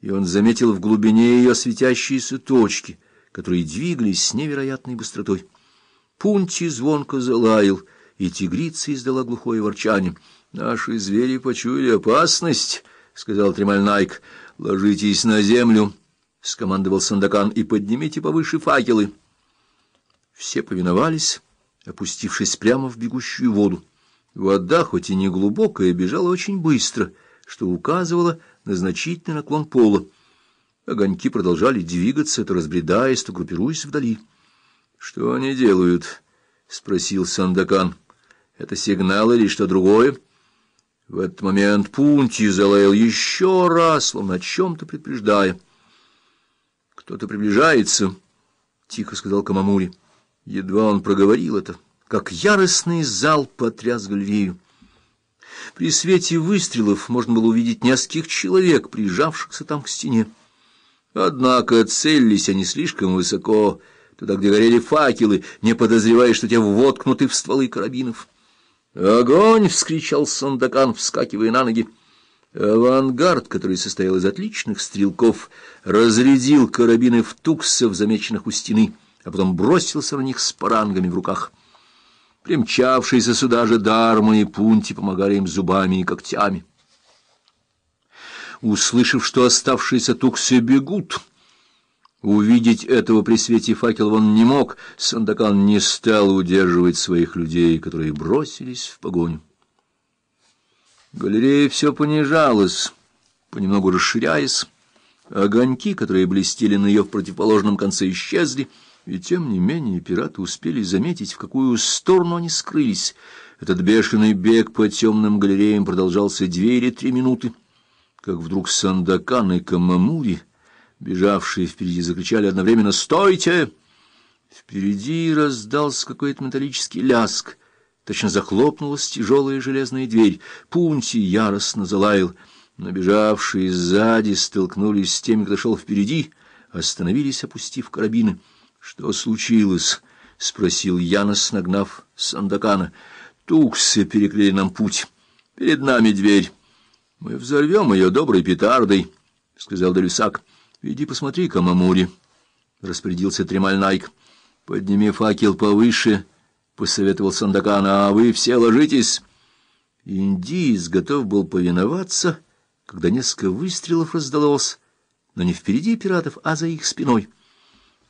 и он заметил в глубине ее светящиеся точки, которые двигались с невероятной быстротой. Пунти звонко залаял, и тигрица издала глухое ворчание. «Наши звери почуяли опасность», — сказал Тремаль Найк. «Ложитесь на землю», — скомандовал Сандакан, — «и поднимите повыше факелы». Все повиновались, опустившись прямо в бегущую воду. Вода, хоть и не глубокая, бежала очень быстро, что указывало на значительный наклон пола. Огоньки продолжали двигаться, то разбредаясь, то группируясь вдали. — Что они делают? — спросил Сандакан. — Это сигнал или что другое? В этот момент Пунти залаял еще раз, словно о чем-то предупреждая. — Кто-то приближается, — тихо сказал Камамури. Едва он проговорил это, как яростный зал потряс галерею. При свете выстрелов можно было увидеть нескольких человек, прижавшихся там к стене. Однако целились они слишком высоко, туда, где горели факелы, не подозревая, что те воткнуты в стволы карабинов. «Огонь!» — вскричал Сандакан, вскакивая на ноги. Авангард, который состоял из отличных стрелков, разрядил карабины в туксов, замеченных у стены, а потом бросился на них с парангами в руках. Примчавшиеся сюда же Дарма и Пунти помогали им зубами и когтями. Услышав, что оставшиеся туксы бегут, увидеть этого при свете факела он не мог, Сандакан не стал удерживать своих людей, которые бросились в погоню. Галерея все понижалась, понемногу расширяясь. Огоньки, которые блестели на ее противоположном конце, исчезли — и тем не менее пираты успели заметить, в какую сторону они скрылись. Этот бешеный бег по темным галереям продолжался две или три минуты, как вдруг Сандакан и Камамури, бежавшие впереди, закричали одновременно «Стойте!». Впереди раздался какой-то металлический ляск. Точно захлопнулась тяжелая железная дверь. Пунти яростно залаял. Набежавшие сзади столкнулись с теми, кто шел впереди, остановились, опустив карабины. — Что случилось? — спросил Янос, нагнав Сандакана. — Туксы перекрыли нам путь. Перед нами дверь. — Мы взорвем ее доброй петардой, — сказал Далюсак. — Иди посмотри, Камамури, — распорядился Тремаль Найк. — Подними факел повыше, — посоветовал Сандакан, — а вы все ложитесь. Индиец готов был повиноваться, когда несколько выстрелов раздалось, но не впереди пиратов, а за их спиной. ——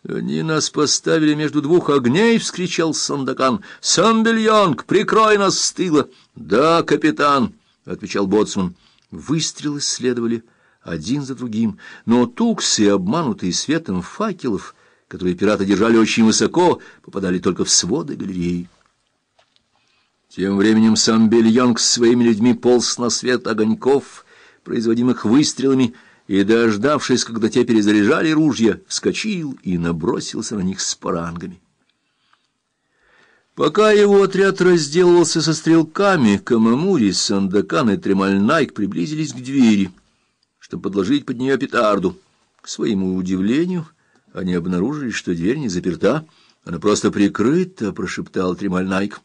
Они нас поставили между двух огней! — вскричал Сандакан. — Самбельонг, прикрой нас с тыла! — Да, капитан! — отвечал боцман. Выстрелы следовали один за другим, но туксы, обманутые светом факелов, которые пираты держали очень высоко, попадали только в своды галереи. Тем временем Самбельонг с своими людьми полз на свет огоньков, производимых выстрелами, и, дождавшись, когда те перезаряжали ружья, вскочил и набросился на них с парангами. Пока его отряд разделывался со стрелками, Камамури, Сандакан и Тремальнайк приблизились к двери, чтобы подложить под нее петарду. К своему удивлению, они обнаружили, что дверь не заперта, она просто прикрыта, — прошептал Тремальнайк.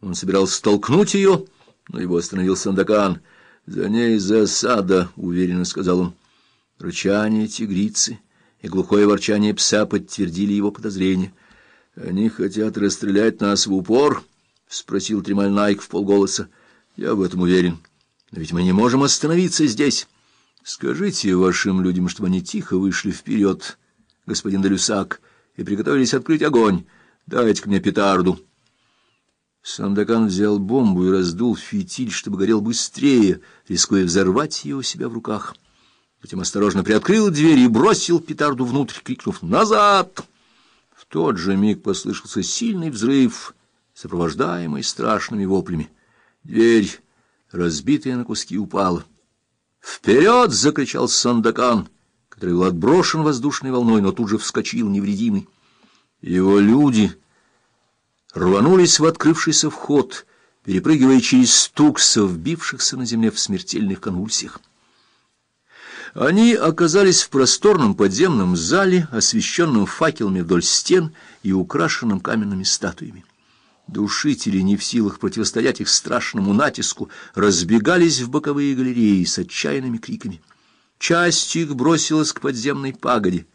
Он собирался столкнуть ее, но его остановил Сандакан — «За ней засада», — уверенно сказал он. Рычание тигрицы и глухое ворчание пса подтвердили его подозрения. «Они хотят расстрелять нас в упор?» — спросил Тремаль Найк в полголоса. «Я в этом уверен. Но ведь мы не можем остановиться здесь. Скажите вашим людям, чтобы они тихо вышли вперед, господин Далюсак, и приготовились открыть огонь. Дайте-ка мне петарду». Сандакан взял бомбу и раздул фитиль, чтобы горел быстрее, рискуя взорвать ее у себя в руках. Затем осторожно приоткрыл дверь и бросил петарду внутрь, крикнув «Назад!». В тот же миг послышался сильный взрыв, сопровождаемый страшными воплями. Дверь, разбитая на куски, упала. «Вперед!» — закричал Сандакан, который был отброшен воздушной волной, но тут же вскочил невредимый. Его люди рванулись в открывшийся вход, перепрыгивая через стуксов, вбившихся на земле в смертельных конвульсиях. Они оказались в просторном подземном зале, освещенном факелами вдоль стен и украшенном каменными статуями. Душители, не в силах противостоять их страшному натиску, разбегались в боковые галереи с отчаянными криками. Часть их бросилась к подземной пагоде,